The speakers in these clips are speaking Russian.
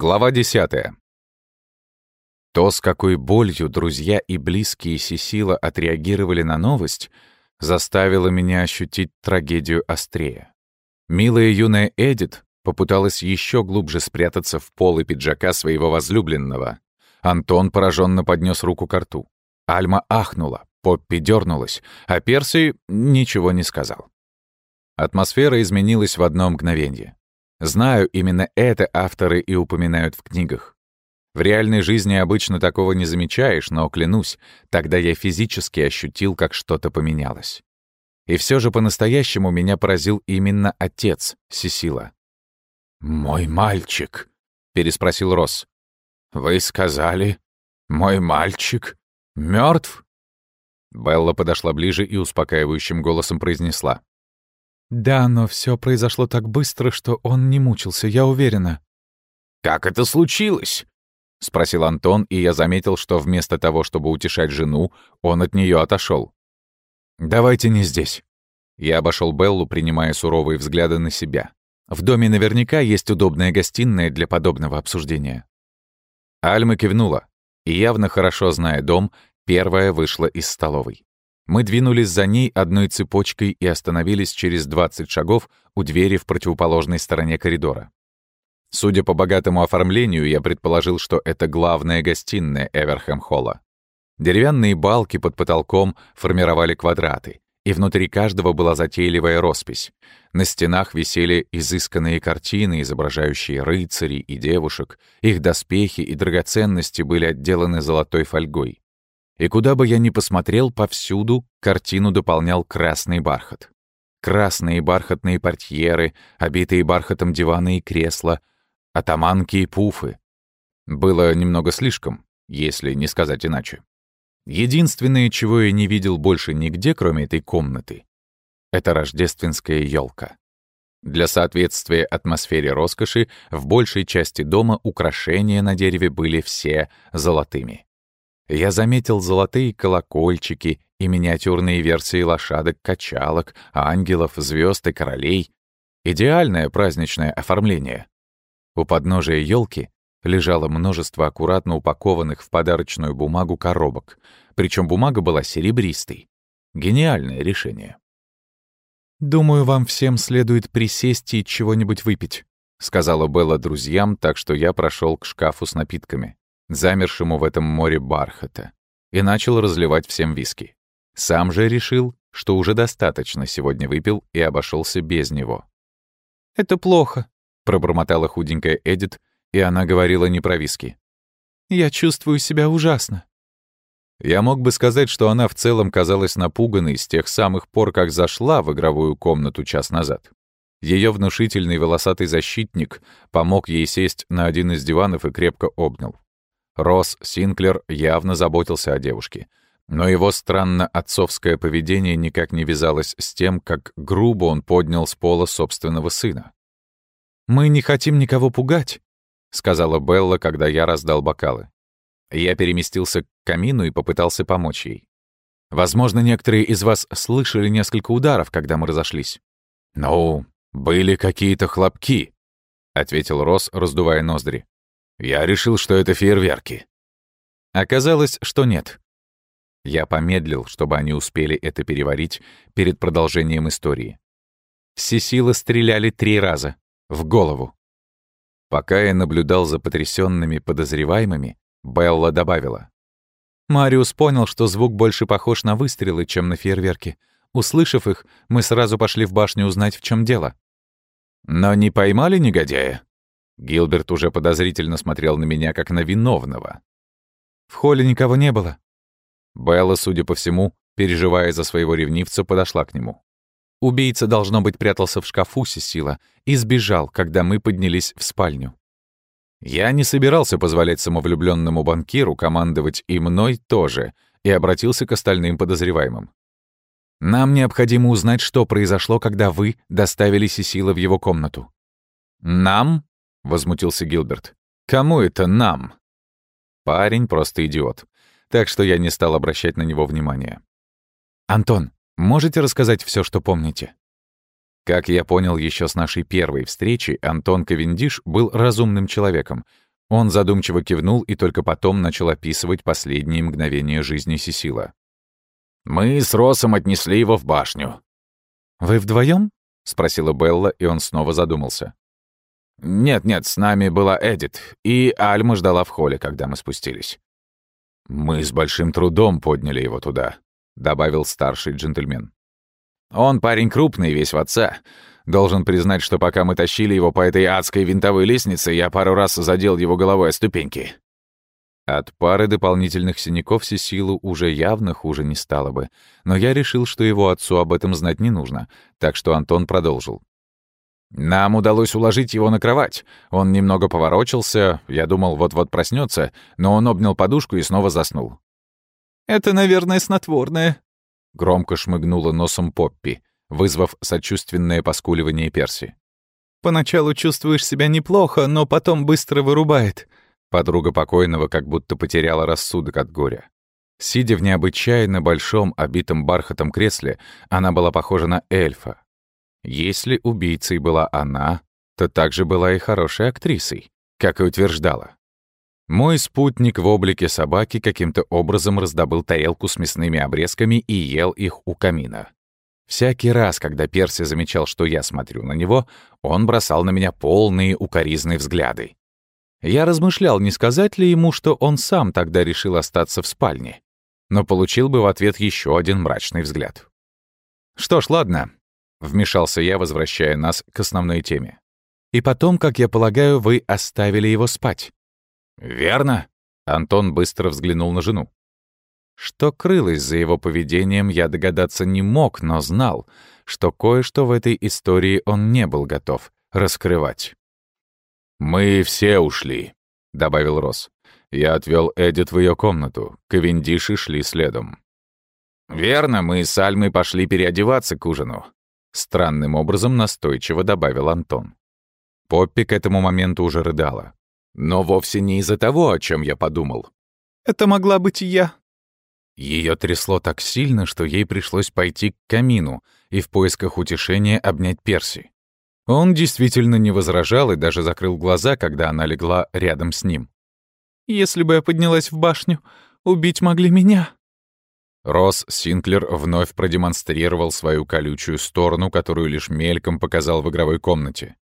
Глава 10. То, с какой болью друзья и близкие Сесила отреагировали на новость, заставило меня ощутить трагедию острее. Милая юная Эдит попыталась еще глубже спрятаться в полы пиджака своего возлюбленного. Антон пораженно поднес руку к рту. Альма ахнула, Поппи дернулась, а Перси ничего не сказал. Атмосфера изменилась в одно мгновение. Знаю, именно это авторы и упоминают в книгах. В реальной жизни обычно такого не замечаешь, но, клянусь, тогда я физически ощутил, как что-то поменялось. И все же по-настоящему меня поразил именно отец, Сесила. «Мой мальчик», — переспросил Росс. «Вы сказали, мой мальчик мертв? Белла подошла ближе и успокаивающим голосом произнесла. «Да, но все произошло так быстро, что он не мучился, я уверена». «Как это случилось?» — спросил Антон, и я заметил, что вместо того, чтобы утешать жену, он от нее отошел. «Давайте не здесь». Я обошел Беллу, принимая суровые взгляды на себя. В доме наверняка есть удобная гостиная для подобного обсуждения. Альма кивнула, и явно хорошо зная дом, первая вышла из столовой. Мы двинулись за ней одной цепочкой и остановились через 20 шагов у двери в противоположной стороне коридора. Судя по богатому оформлению, я предположил, что это главная гостиная Эверхэм-холла. Деревянные балки под потолком формировали квадраты, и внутри каждого была затейливая роспись. На стенах висели изысканные картины, изображающие рыцарей и девушек, их доспехи и драгоценности были отделаны золотой фольгой. И куда бы я ни посмотрел, повсюду картину дополнял красный бархат. Красные бархатные портьеры, обитые бархатом диваны и кресла, атаманки и пуфы. Было немного слишком, если не сказать иначе. Единственное, чего я не видел больше нигде, кроме этой комнаты, это рождественская елка. Для соответствия атмосфере роскоши в большей части дома украшения на дереве были все золотыми. Я заметил золотые колокольчики и миниатюрные версии лошадок-качалок, ангелов, звезд и королей. Идеальное праздничное оформление. У подножия елки лежало множество аккуратно упакованных в подарочную бумагу коробок, причем бумага была серебристой. Гениальное решение. «Думаю, вам всем следует присесть и чего-нибудь выпить», — сказала Белла друзьям, так что я прошел к шкафу с напитками замершему в этом море бархата, и начал разливать всем виски. Сам же решил, что уже достаточно сегодня выпил и обошелся без него. «Это плохо», — пробормотала худенькая Эдит, и она говорила не про виски. «Я чувствую себя ужасно». Я мог бы сказать, что она в целом казалась напуганной с тех самых пор, как зашла в игровую комнату час назад. Ее внушительный волосатый защитник помог ей сесть на один из диванов и крепко обнял. Росс Синклер явно заботился о девушке. Но его странно отцовское поведение никак не вязалось с тем, как грубо он поднял с пола собственного сына. «Мы не хотим никого пугать», — сказала Белла, когда я раздал бокалы. Я переместился к камину и попытался помочь ей. Возможно, некоторые из вас слышали несколько ударов, когда мы разошлись. «Ну, были какие-то хлопки», — ответил Росс, раздувая ноздри. Я решил, что это фейерверки. Оказалось, что нет. Я помедлил, чтобы они успели это переварить перед продолжением истории. Все силы стреляли три раза. В голову. Пока я наблюдал за потрясенными подозреваемыми, Белла добавила. Мариус понял, что звук больше похож на выстрелы, чем на фейерверки. Услышав их, мы сразу пошли в башню узнать, в чем дело. «Но не поймали негодяя?» Гилберт уже подозрительно смотрел на меня, как на виновного. В холле никого не было. Белла, судя по всему, переживая за своего ревнивца, подошла к нему. Убийца, должно быть, прятался в шкафу Сесила и сбежал, когда мы поднялись в спальню. Я не собирался позволять самовлюбленному банкиру командовать и мной тоже, и обратился к остальным подозреваемым. Нам необходимо узнать, что произошло, когда вы доставили Сесила в его комнату. Нам? — возмутился Гилберт. «Кому это нам?» Парень просто идиот, так что я не стал обращать на него внимания. «Антон, можете рассказать все, что помните?» Как я понял еще с нашей первой встречи, Антон Ковендиш был разумным человеком, Он задумчиво кивнул и только потом начал описывать последние мгновения жизни Сесила. «Мы с Росом отнесли его в башню». «Вы вдвоем? спросила Белла, и он снова задумался. «Нет-нет, с нами была Эдит, и Альма ждала в холле, когда мы спустились». «Мы с большим трудом подняли его туда», — добавил старший джентльмен. «Он парень крупный, весь в отца. Должен признать, что пока мы тащили его по этой адской винтовой лестнице, я пару раз задел его головой о ступеньки». От пары дополнительных синяков Сесилу уже явно хуже не стало бы, но я решил, что его отцу об этом знать не нужно, так что Антон продолжил. Нам удалось уложить его на кровать. Он немного поворочился, я думал, вот-вот проснется, но он обнял подушку и снова заснул. «Это, наверное, снотворное», — громко шмыгнула носом Поппи, вызвав сочувственное поскуливание Перси. «Поначалу чувствуешь себя неплохо, но потом быстро вырубает». Подруга покойного как будто потеряла рассудок от горя. Сидя в необычайно большом, обитом бархатом кресле, она была похожа на эльфа, если убийцей была она, то также была и хорошей актрисой, как и утверждала. Мой спутник в облике собаки каким-то образом раздобыл тарелку с мясными обрезками и ел их у камина. Всякий раз, когда Перси замечал, что я смотрю на него, он бросал на меня полные укоризные взгляды. Я размышлял, не сказать ли ему, что он сам тогда решил остаться в спальне, но получил бы в ответ еще один мрачный взгляд. Что ж, ладно, Вмешался я, возвращая нас к основной теме. «И потом, как я полагаю, вы оставили его спать». «Верно?» Антон быстро взглянул на жену. Что крылось за его поведением, я догадаться не мог, но знал, что кое-что в этой истории он не был готов раскрывать. «Мы все ушли», — добавил Росс. «Я отвел Эдит в ее комнату. Кавендиши шли следом». «Верно, мы с Альмой пошли переодеваться к ужину. Странным образом настойчиво добавил Антон. Поппи к этому моменту уже рыдала. Но вовсе не из-за того, о чем я подумал. «Это могла быть я». Ее трясло так сильно, что ей пришлось пойти к камину и в поисках утешения обнять Перси. Он действительно не возражал и даже закрыл глаза, когда она легла рядом с ним. «Если бы я поднялась в башню, убить могли меня». Росс Синклер вновь продемонстрировал свою колючую сторону, которую лишь мельком показал в игровой комнате.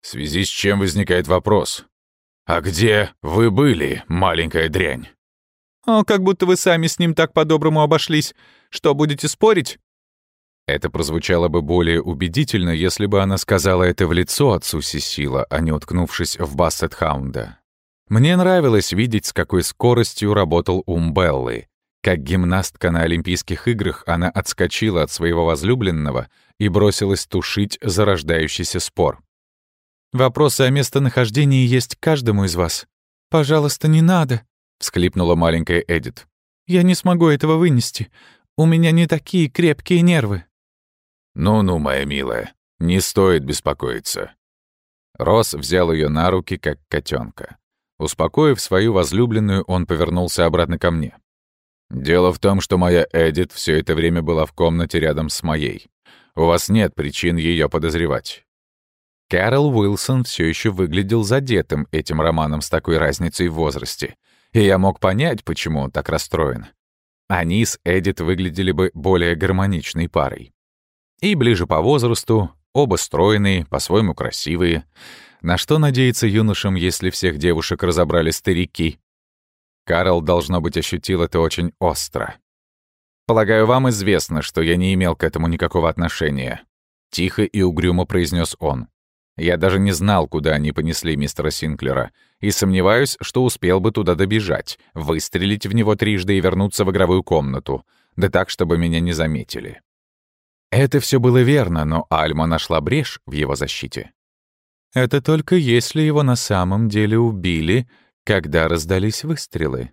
В связи с чем возникает вопрос. «А где вы были, маленькая дрянь?» «О, как будто вы сами с ним так по-доброму обошлись. Что, будете спорить?» Это прозвучало бы более убедительно, если бы она сказала это в лицо отцу Сесила, а не уткнувшись в Бассет Хаунда. Мне нравилось видеть, с какой скоростью работал ум Беллы, как гимнастка на Олимпийских играх, она отскочила от своего возлюбленного и бросилась тушить зарождающийся спор. «Вопросы о местонахождении есть каждому из вас. Пожалуйста, не надо», — всхлипнула маленькая Эдит. «Я не смогу этого вынести. У меня не такие крепкие нервы». «Ну-ну, моя милая, не стоит беспокоиться». Росс взял ее на руки, как котенка. Успокоив свою возлюбленную, он повернулся обратно ко мне. Дело в том, что моя Эдит все это время была в комнате рядом с моей. У вас нет причин ее подозревать. Кэрол Уилсон все еще выглядел задетым этим романом с такой разницей в возрасте, и я мог понять, почему он так расстроен. Они с Эдит выглядели бы более гармоничной парой. И ближе по возрасту, оба стройные, по-своему красивые. На что надеяться юношам, если всех девушек разобрали старики? Карл, должно быть, ощутил это очень остро. «Полагаю, вам известно, что я не имел к этому никакого отношения», — тихо и угрюмо произнес он. «Я даже не знал, куда они понесли мистера Синклера, и сомневаюсь, что успел бы туда добежать, выстрелить в него трижды и вернуться в игровую комнату, да так, чтобы меня не заметили». Это все было верно, но Альма нашла брешь в его защите. «Это только если его на самом деле убили», когда раздались выстрелы.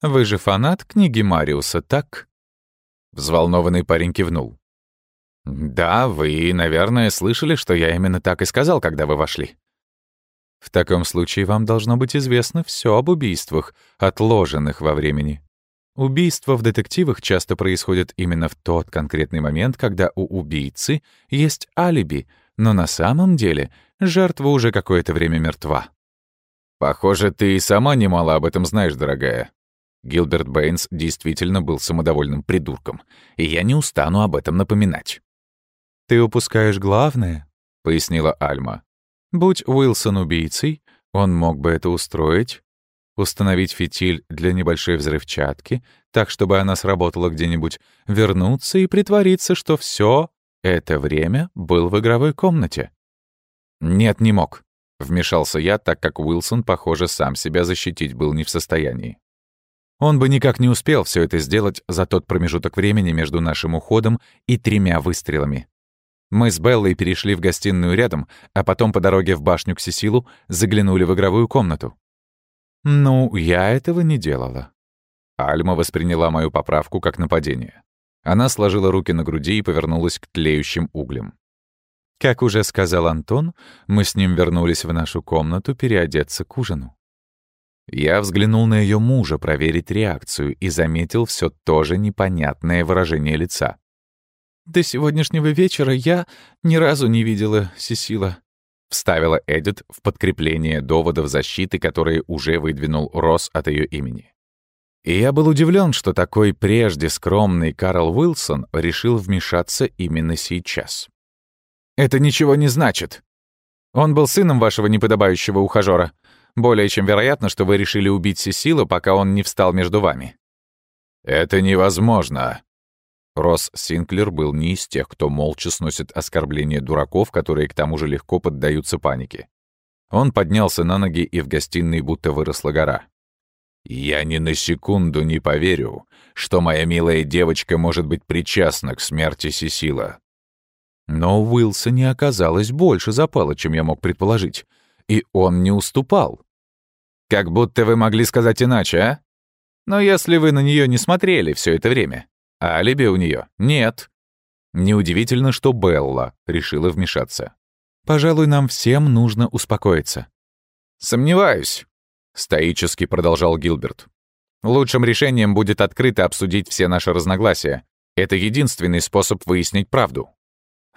«Вы же фанат книги Мариуса, так?» Взволнованный парень кивнул. «Да, вы, наверное, слышали, что я именно так и сказал, когда вы вошли». «В таком случае вам должно быть известно все об убийствах, отложенных во времени. Убийства в детективах часто происходят именно в тот конкретный момент, когда у убийцы есть алиби, но на самом деле жертва уже какое-то время мертва. «Похоже, ты и сама немало об этом знаешь, дорогая». Гилберт Бэйнс действительно был самодовольным придурком, и я не устану об этом напоминать. «Ты упускаешь главное», — пояснила Альма. «Будь Уилсон убийцей, он мог бы это устроить, установить фитиль для небольшой взрывчатки, так, чтобы она сработала где-нибудь, вернуться и притвориться, что все это время был в игровой комнате. «Нет, не мог», — вмешался я, так как Уилсон, похоже, сам себя защитить был не в состоянии. Он бы никак не успел все это сделать за тот промежуток времени между нашим уходом и тремя выстрелами. Мы с Беллой перешли в гостиную рядом, а потом по дороге в башню к Сесилу заглянули в игровую комнату. «Ну, я этого не делала». Альма восприняла мою поправку как нападение. Она сложила руки на груди и повернулась к тлеющим углям. Как уже сказал Антон, мы с ним вернулись в нашу комнату переодеться к ужину. Я взглянул на ее мужа проверить реакцию и заметил все то же непонятное выражение лица. «До сегодняшнего вечера я ни разу не видела Сесила», — вставила Эдит в подкрепление доводов защиты, которые уже выдвинул Росс от ее имени. И я был удивлен, что такой прежде скромный Карл Уилсон решил вмешаться именно сейчас. «Это ничего не значит. Он был сыном вашего неподобающего ухажёра. Более чем вероятно, что вы решили убить Сесила, пока он не встал между вами». «Это невозможно», Росс Синклер был не из тех, кто молча сносит оскорбления дураков, которые к тому же легко поддаются панике. Он поднялся на ноги, и в гостиной будто выросла гора. «Я ни на секунду не поверю, что моя милая девочка может быть причастна к смерти Сесила». Но у Уилсоне оказалось больше запала, чем я мог предположить, и он не уступал. «Как будто вы могли сказать иначе, а? Но если вы на нее не смотрели все это время, алиби у нее нет. Неудивительно, что Белла решила вмешаться. «Пожалуй, нам всем нужно успокоиться». «Сомневаюсь», — стоически продолжал Гилберт. «Лучшим решением будет открыто обсудить все наши разногласия. Это единственный способ выяснить правду».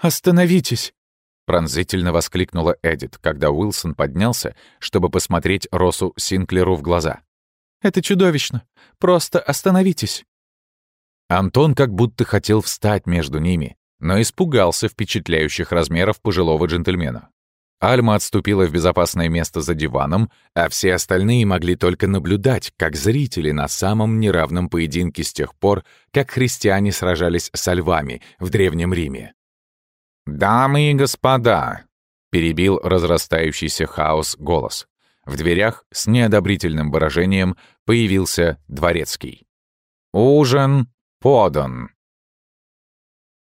«Остановитесь!» — пронзительно воскликнула Эдит, когда Уилсон поднялся, чтобы посмотреть Росу Синклеру в глаза. «Это чудовищно. Просто остановитесь». Антон как будто хотел встать между ними, но испугался впечатляющих размеров пожилого джентльмена. Альма отступила в безопасное место за диваном, а все остальные могли только наблюдать, как зрители на самом неравном поединке с тех пор, как христиане сражались со львами в Древнем Риме. «Дамы и господа!» — перебил разрастающийся хаос голос. В дверях с неодобрительным выражением появился дворецкий. «Ужин подан.